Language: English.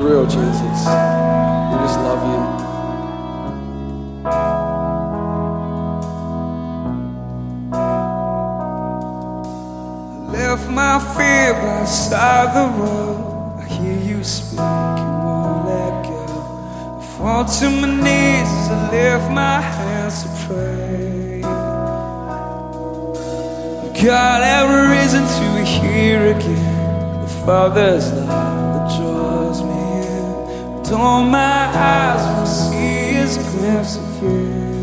real, Jesus. We just love you. I left my fear by side the road. I hear you speak and won't let go. I fall to my knees as I lift my hands to pray. God, ever risen to hear again the Father's love all my eyes will see is a glimpse of you.